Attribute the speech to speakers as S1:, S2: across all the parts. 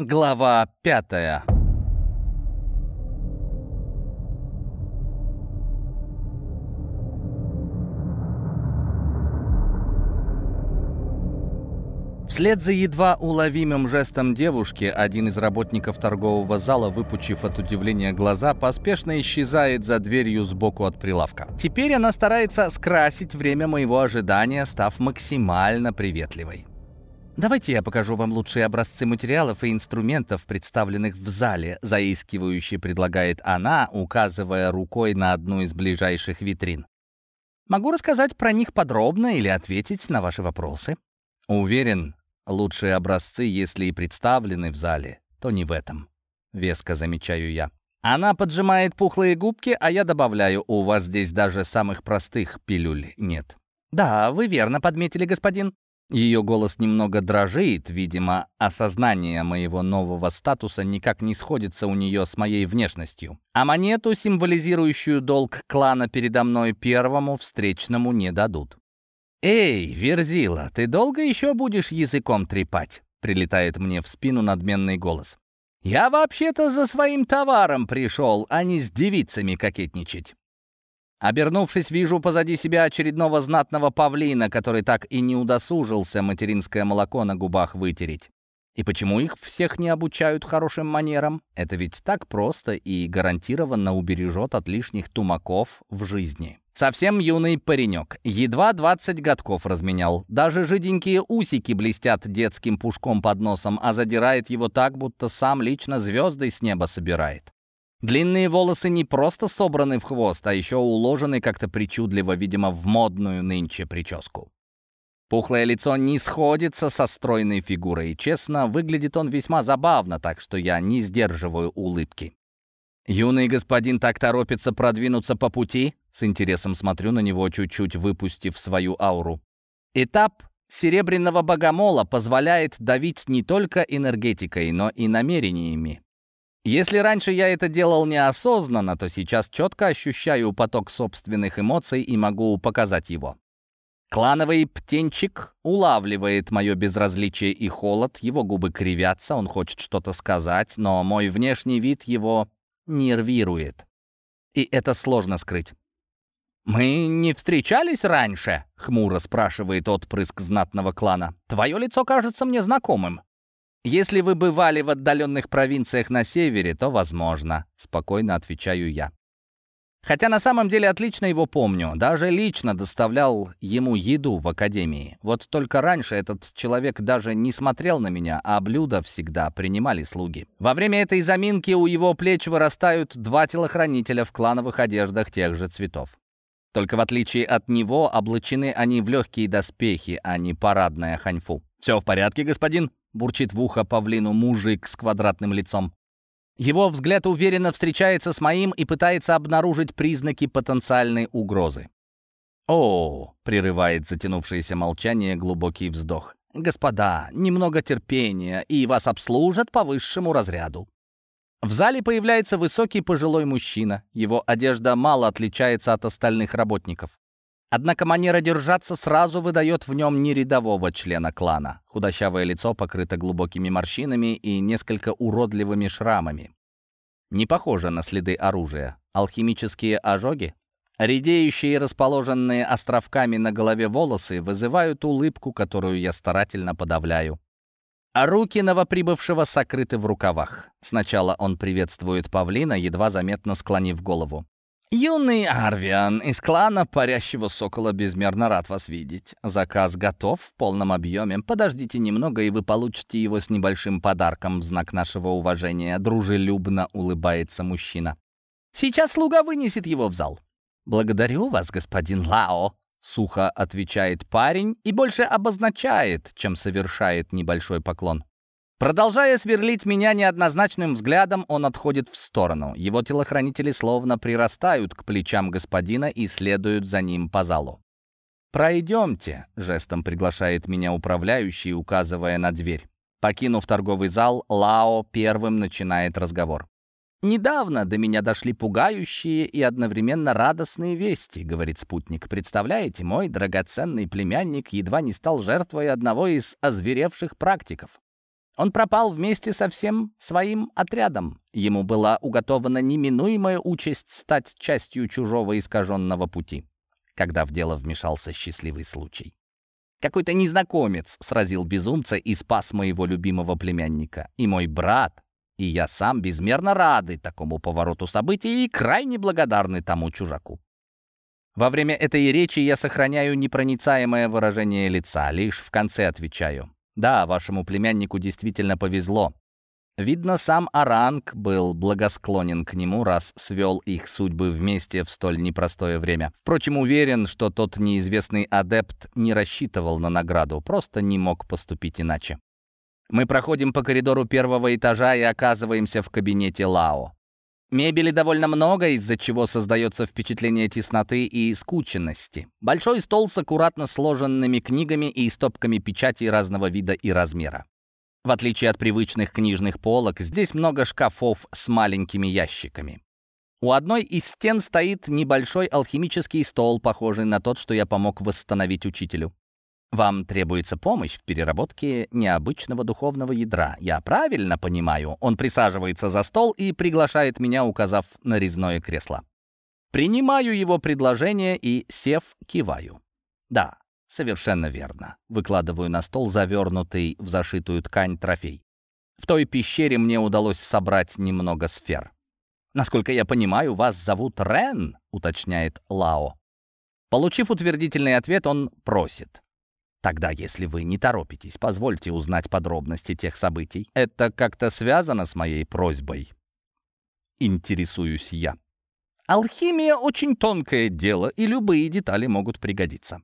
S1: Глава пятая Вслед за едва уловимым жестом девушки, один из работников торгового зала, выпучив от удивления глаза, поспешно исчезает за дверью сбоку от прилавка. Теперь она старается скрасить время моего ожидания, став максимально приветливой. Давайте я покажу вам лучшие образцы материалов и инструментов, представленных в зале, заискивающе предлагает она, указывая рукой на одну из ближайших витрин. Могу рассказать про них подробно или ответить на ваши вопросы. Уверен, лучшие образцы, если и представлены в зале, то не в этом. Веско замечаю я. Она поджимает пухлые губки, а я добавляю, у вас здесь даже самых простых пилюль нет. «Да, вы верно подметили, господин. Ее голос немного дрожит, видимо, осознание моего нового статуса никак не сходится у нее с моей внешностью. А монету, символизирующую долг клана передо мной первому, встречному не дадут. «Эй, Верзила, ты долго еще будешь языком трепать?» Прилетает мне в спину надменный голос. «Я вообще-то за своим товаром пришел, а не с девицами кокетничать». Обернувшись, вижу позади себя очередного знатного павлина, который так и не удосужился материнское молоко на губах вытереть. И почему их всех не обучают хорошим манерам? Это ведь так просто и гарантированно убережет от лишних тумаков в жизни. Совсем юный паренек, едва 20 годков разменял. Даже жиденькие усики блестят детским пушком под носом, а задирает его так, будто сам лично звезды с неба собирает. Длинные волосы не просто собраны в хвост, а еще уложены как-то причудливо, видимо, в модную нынче прическу. Пухлое лицо не сходится со стройной фигурой. Честно, выглядит он весьма забавно, так что я не сдерживаю улыбки. Юный господин так торопится продвинуться по пути, с интересом смотрю на него, чуть-чуть выпустив свою ауру. Этап серебряного богомола позволяет давить не только энергетикой, но и намерениями. Если раньше я это делал неосознанно, то сейчас четко ощущаю поток собственных эмоций и могу показать его. Клановый птенчик улавливает мое безразличие и холод, его губы кривятся, он хочет что-то сказать, но мой внешний вид его нервирует. И это сложно скрыть. «Мы не встречались раньше?» — хмуро спрашивает отпрыск знатного клана. «Твое лицо кажется мне знакомым». «Если вы бывали в отдаленных провинциях на севере, то возможно», — спокойно отвечаю я. Хотя на самом деле отлично его помню. Даже лично доставлял ему еду в академии. Вот только раньше этот человек даже не смотрел на меня, а блюда всегда принимали слуги. Во время этой заминки у его плеч вырастают два телохранителя в клановых одеждах тех же цветов. Только в отличие от него, облачены они в легкие доспехи, а не парадная ханьфу. «Все в порядке, господин?» — бурчит в ухо павлину мужик с квадратным лицом. Его взгляд уверенно встречается с моим и пытается обнаружить признаки потенциальной угрозы. «О!» — прерывает затянувшееся молчание глубокий вздох. «Господа, немного терпения, и вас обслужат по высшему разряду». В зале появляется высокий пожилой мужчина. Его одежда мало отличается от остальных работников. Однако манера держаться сразу выдает в нем не рядового члена клана. Худощавое лицо покрыто глубокими морщинами и несколько уродливыми шрамами. Не похоже на следы оружия. Алхимические ожоги? Редеющие, расположенные островками на голове волосы, вызывают улыбку, которую я старательно подавляю. А руки новоприбывшего сокрыты в рукавах. Сначала он приветствует павлина, едва заметно склонив голову. «Юный Арвиан из клана Парящего Сокола безмерно рад вас видеть. Заказ готов в полном объеме. Подождите немного, и вы получите его с небольшим подарком в знак нашего уважения», — дружелюбно улыбается мужчина. «Сейчас слуга вынесет его в зал». «Благодарю вас, господин Лао», — сухо отвечает парень и больше обозначает, чем совершает небольшой поклон. Продолжая сверлить меня неоднозначным взглядом, он отходит в сторону. Его телохранители словно прирастают к плечам господина и следуют за ним по залу. «Пройдемте», — жестом приглашает меня управляющий, указывая на дверь. Покинув торговый зал, Лао первым начинает разговор. «Недавно до меня дошли пугающие и одновременно радостные вести», — говорит спутник. «Представляете, мой драгоценный племянник едва не стал жертвой одного из озверевших практиков. Он пропал вместе со всем своим отрядом. Ему была уготована неминуемая участь стать частью чужого искаженного пути, когда в дело вмешался счастливый случай. Какой-то незнакомец сразил безумца и спас моего любимого племянника. И мой брат, и я сам безмерно рады такому повороту событий и крайне благодарны тому чужаку. Во время этой речи я сохраняю непроницаемое выражение лица, лишь в конце отвечаю. Да, вашему племяннику действительно повезло. Видно, сам Аранг был благосклонен к нему, раз свел их судьбы вместе в столь непростое время. Впрочем, уверен, что тот неизвестный адепт не рассчитывал на награду, просто не мог поступить иначе. Мы проходим по коридору первого этажа и оказываемся в кабинете Лао. Мебели довольно много, из-за чего создается впечатление тесноты и скученности. Большой стол с аккуратно сложенными книгами и стопками печатей разного вида и размера. В отличие от привычных книжных полок, здесь много шкафов с маленькими ящиками. У одной из стен стоит небольшой алхимический стол, похожий на тот, что я помог восстановить учителю. Вам требуется помощь в переработке необычного духовного ядра. Я правильно понимаю? Он присаживается за стол и приглашает меня, указав на резное кресло. Принимаю его предложение и, сев, киваю. Да, совершенно верно. Выкладываю на стол завернутый в зашитую ткань трофей. В той пещере мне удалось собрать немного сфер. «Насколько я понимаю, вас зовут Рен», — уточняет Лао. Получив утвердительный ответ, он просит. Тогда, если вы не торопитесь, позвольте узнать подробности тех событий. Это как-то связано с моей просьбой? Интересуюсь я. Алхимия — очень тонкое дело, и любые детали могут пригодиться.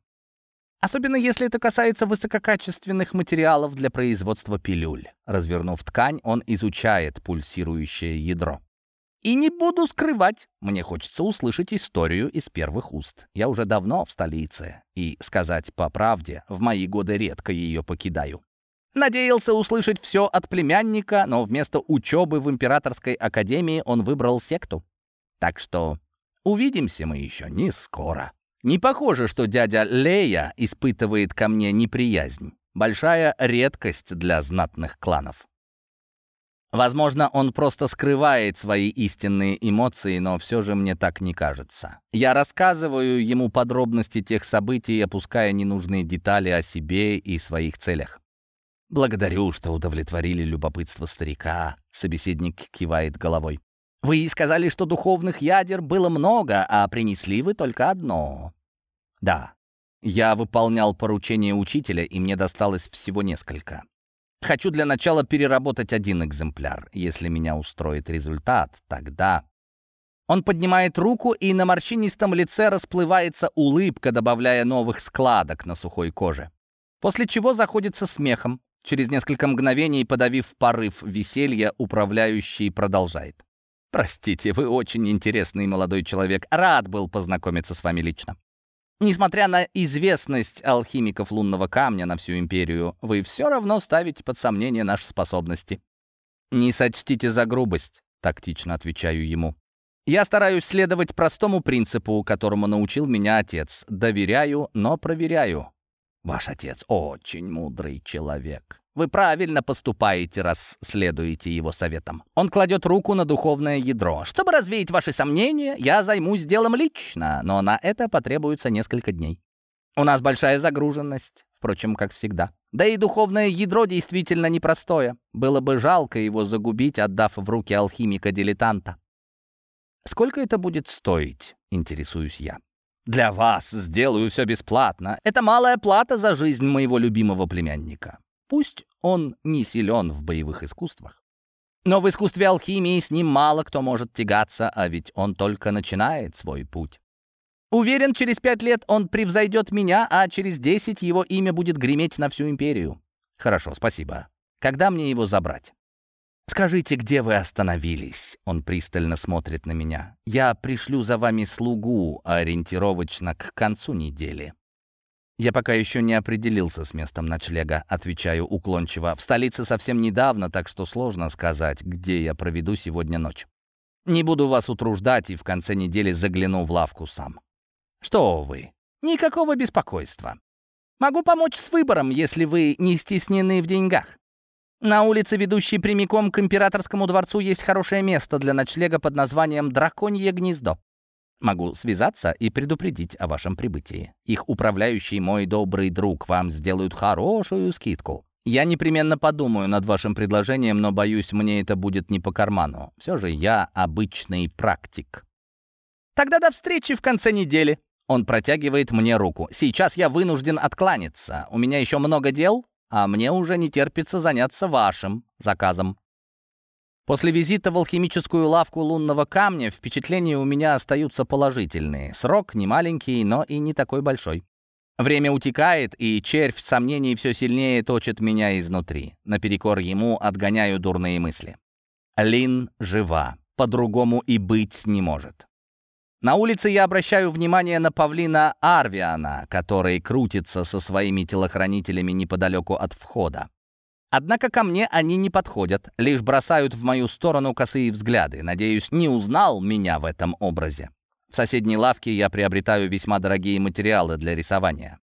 S1: Особенно если это касается высококачественных материалов для производства пилюль. Развернув ткань, он изучает пульсирующее ядро. И не буду скрывать, мне хочется услышать историю из первых уст. Я уже давно в столице, и, сказать по правде, в мои годы редко ее покидаю. Надеялся услышать все от племянника, но вместо учебы в императорской академии он выбрал секту. Так что увидимся мы еще не скоро. Не похоже, что дядя Лея испытывает ко мне неприязнь. Большая редкость для знатных кланов. Возможно, он просто скрывает свои истинные эмоции, но все же мне так не кажется. Я рассказываю ему подробности тех событий, опуская ненужные детали о себе и своих целях. «Благодарю, что удовлетворили любопытство старика», — собеседник кивает головой. «Вы сказали, что духовных ядер было много, а принесли вы только одно». «Да, я выполнял поручение учителя, и мне досталось всего несколько. Хочу для начала переработать один экземпляр. Если меня устроит результат, тогда... Он поднимает руку, и на морщинистом лице расплывается улыбка, добавляя новых складок на сухой коже. После чего заходится смехом. Через несколько мгновений, подавив порыв веселья, управляющий продолжает. «Простите, вы очень интересный молодой человек. Рад был познакомиться с вами лично. Несмотря на известность алхимиков лунного камня на всю империю, вы все равно ставите под сомнение наши способности. «Не сочтите за грубость», — тактично отвечаю ему. «Я стараюсь следовать простому принципу, которому научил меня отец. Доверяю, но проверяю. Ваш отец очень мудрый человек. Вы правильно поступаете, раз следуете его советам. Он кладет руку на духовное ядро. Чтобы развеять ваши сомнения, я займусь делом лично, но на это потребуется несколько дней. У нас большая загруженность, впрочем, как всегда. Да и духовное ядро действительно непростое. Было бы жалко его загубить, отдав в руки алхимика-дилетанта. Сколько это будет стоить, интересуюсь я. Для вас сделаю все бесплатно. Это малая плата за жизнь моего любимого племянника. Пусть он не силен в боевых искусствах. Но в искусстве алхимии с ним мало кто может тягаться, а ведь он только начинает свой путь. Уверен, через пять лет он превзойдет меня, а через десять его имя будет греметь на всю империю. Хорошо, спасибо. Когда мне его забрать? «Скажите, где вы остановились?» Он пристально смотрит на меня. «Я пришлю за вами слугу ориентировочно к концу недели». «Я пока еще не определился с местом ночлега», — отвечаю уклончиво. «В столице совсем недавно, так что сложно сказать, где я проведу сегодня ночь. Не буду вас утруждать и в конце недели загляну в лавку сам». «Что вы? Никакого беспокойства. Могу помочь с выбором, если вы не стеснены в деньгах». На улице, ведущей прямиком к императорскому дворцу, есть хорошее место для ночлега под названием «Драконье гнездо». Могу связаться и предупредить о вашем прибытии. Их управляющий мой добрый друг вам сделают хорошую скидку. Я непременно подумаю над вашим предложением, но, боюсь, мне это будет не по карману. Все же я обычный практик. Тогда до встречи в конце недели. Он протягивает мне руку. Сейчас я вынужден откланяться. У меня еще много дел, а мне уже не терпится заняться вашим заказом. После визита в алхимическую лавку лунного камня впечатления у меня остаются положительные. Срок не маленький, но и не такой большой. Время утекает, и червь сомнений все сильнее точит меня изнутри. Наперекор ему отгоняю дурные мысли. Лин жива, по-другому и быть не может. На улице я обращаю внимание на павлина Арвиана, который крутится со своими телохранителями неподалеку от входа. Однако ко мне они не подходят, лишь бросают в мою сторону косые взгляды. Надеюсь, не узнал меня в этом образе. В соседней лавке я приобретаю весьма дорогие материалы для рисования.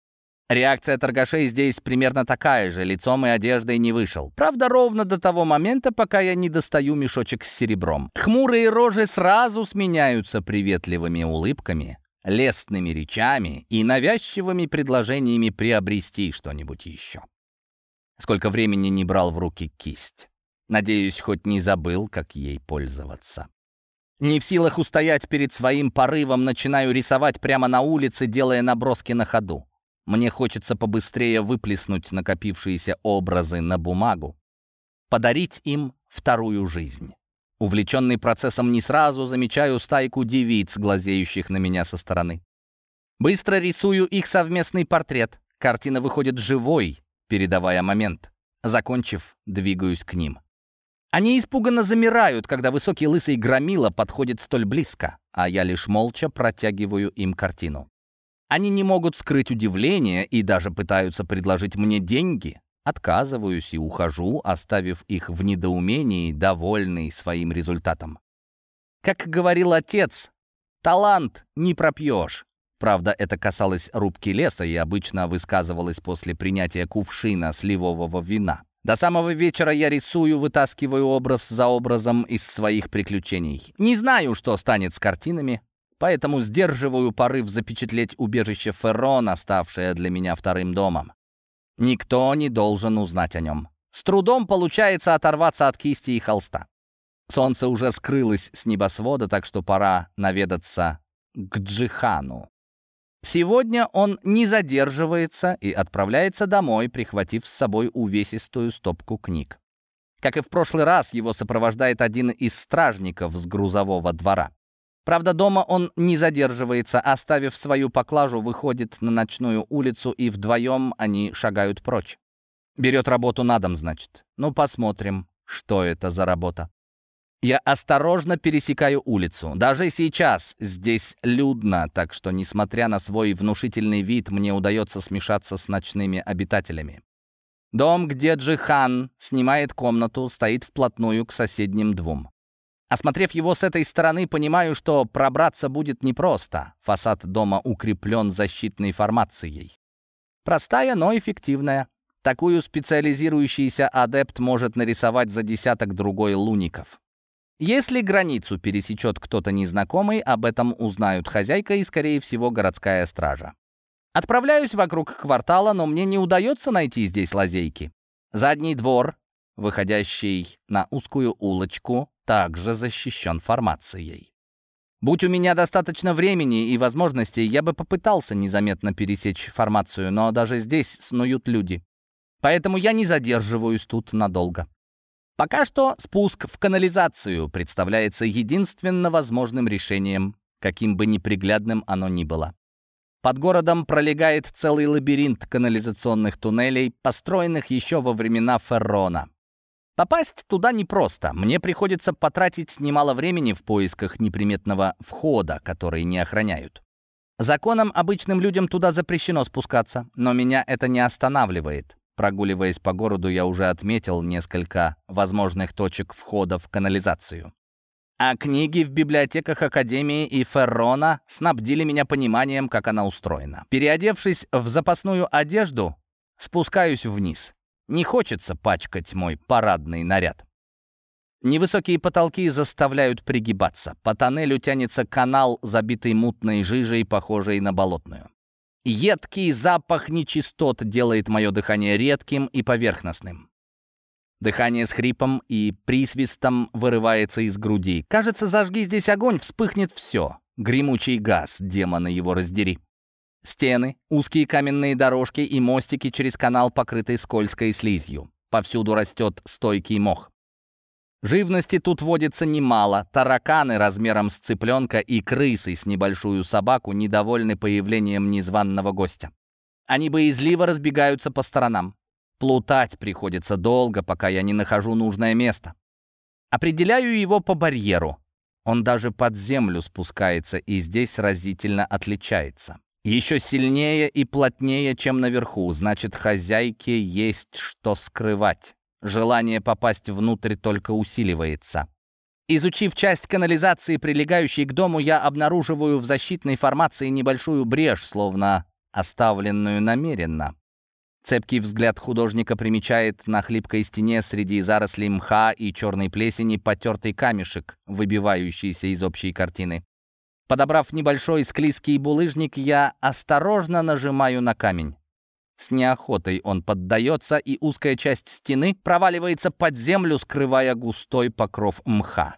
S1: Реакция торгашей здесь примерно такая же, лицом и одеждой не вышел. Правда, ровно до того момента, пока я не достаю мешочек с серебром. Хмурые рожи сразу сменяются приветливыми улыбками, лестными речами и навязчивыми предложениями приобрести что-нибудь еще. Сколько времени не брал в руки кисть. Надеюсь, хоть не забыл, как ей пользоваться. Не в силах устоять перед своим порывом, начинаю рисовать прямо на улице, делая наброски на ходу. Мне хочется побыстрее выплеснуть накопившиеся образы на бумагу, подарить им вторую жизнь. Увлеченный процессом не сразу замечаю стайку девиц, глазеющих на меня со стороны. Быстро рисую их совместный портрет. Картина выходит живой, передавая момент. Закончив, двигаюсь к ним. Они испуганно замирают, когда высокий лысый громила подходит столь близко, а я лишь молча протягиваю им картину. Они не могут скрыть удивление и даже пытаются предложить мне деньги. Отказываюсь и ухожу, оставив их в недоумении, довольный своим результатом. Как говорил отец, талант не пропьешь. Правда, это касалось рубки леса и обычно высказывалось после принятия кувшина сливового вина. До самого вечера я рисую, вытаскиваю образ за образом из своих приключений. Не знаю, что станет с картинами, Поэтому сдерживаю порыв запечатлеть убежище Феррона, ставшее для меня вторым домом. Никто не должен узнать о нем. С трудом получается оторваться от кисти и холста. Солнце уже скрылось с небосвода, так что пора наведаться к Джихану. Сегодня он не задерживается и отправляется домой, прихватив с собой увесистую стопку книг. Как и в прошлый раз, его сопровождает один из стражников с грузового двора. Правда, дома он не задерживается, оставив свою поклажу, выходит на ночную улицу, и вдвоем они шагают прочь. Берет работу на дом, значит. Ну, посмотрим, что это за работа. Я осторожно пересекаю улицу. Даже сейчас здесь людно, так что, несмотря на свой внушительный вид, мне удается смешаться с ночными обитателями. Дом, где Джихан снимает комнату, стоит вплотную к соседним двум. Осмотрев его с этой стороны, понимаю, что пробраться будет непросто. Фасад дома укреплен защитной формацией. Простая, но эффективная. Такую специализирующийся адепт может нарисовать за десяток другой луников. Если границу пересечет кто-то незнакомый, об этом узнают хозяйка и, скорее всего, городская стража. Отправляюсь вокруг квартала, но мне не удается найти здесь лазейки. Задний двор, выходящий на узкую улочку, также защищен формацией. Будь у меня достаточно времени и возможностей, я бы попытался незаметно пересечь формацию, но даже здесь снуют люди. Поэтому я не задерживаюсь тут надолго. Пока что спуск в канализацию представляется единственно возможным решением, каким бы неприглядным оно ни было. Под городом пролегает целый лабиринт канализационных туннелей, построенных еще во времена Феррона. Попасть туда непросто. Мне приходится потратить немало времени в поисках неприметного входа, который не охраняют. Законом обычным людям туда запрещено спускаться, но меня это не останавливает. Прогуливаясь по городу, я уже отметил несколько возможных точек входа в канализацию. А книги в библиотеках Академии и Феррона снабдили меня пониманием, как она устроена. Переодевшись в запасную одежду, спускаюсь вниз. Не хочется пачкать мой парадный наряд. Невысокие потолки заставляют пригибаться. По тоннелю тянется канал, забитый мутной жижей, похожей на болотную. Едкий запах нечистот делает мое дыхание редким и поверхностным. Дыхание с хрипом и присвистом вырывается из груди. Кажется, зажги здесь огонь, вспыхнет все. Гремучий газ, демоны его раздери. Стены, узкие каменные дорожки и мостики через канал, покрытый скользкой слизью. Повсюду растет стойкий мох. Живности тут водится немало. Тараканы размером с цыпленка и крысы с небольшую собаку недовольны появлением незваного гостя. Они боязливо разбегаются по сторонам. Плутать приходится долго, пока я не нахожу нужное место. Определяю его по барьеру. Он даже под землю спускается и здесь разительно отличается. Еще сильнее и плотнее, чем наверху, значит, хозяйке есть что скрывать. Желание попасть внутрь только усиливается. Изучив часть канализации, прилегающей к дому, я обнаруживаю в защитной формации небольшую брешь, словно оставленную намеренно. Цепкий взгляд художника примечает на хлипкой стене среди зарослей мха и черной плесени потертый камешек, выбивающийся из общей картины. Подобрав небольшой склизкий булыжник, я осторожно нажимаю на камень. С неохотой он поддается, и узкая часть стены проваливается под землю, скрывая густой покров мха.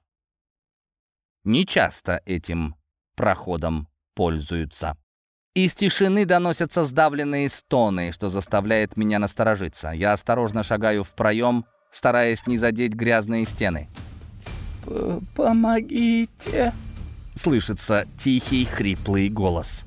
S1: Нечасто этим проходом пользуются. Из тишины доносятся сдавленные стоны, что заставляет меня насторожиться. Я осторожно шагаю в проем, стараясь не задеть грязные стены.
S2: «Помогите!»
S1: Слышится тихий хриплый голос.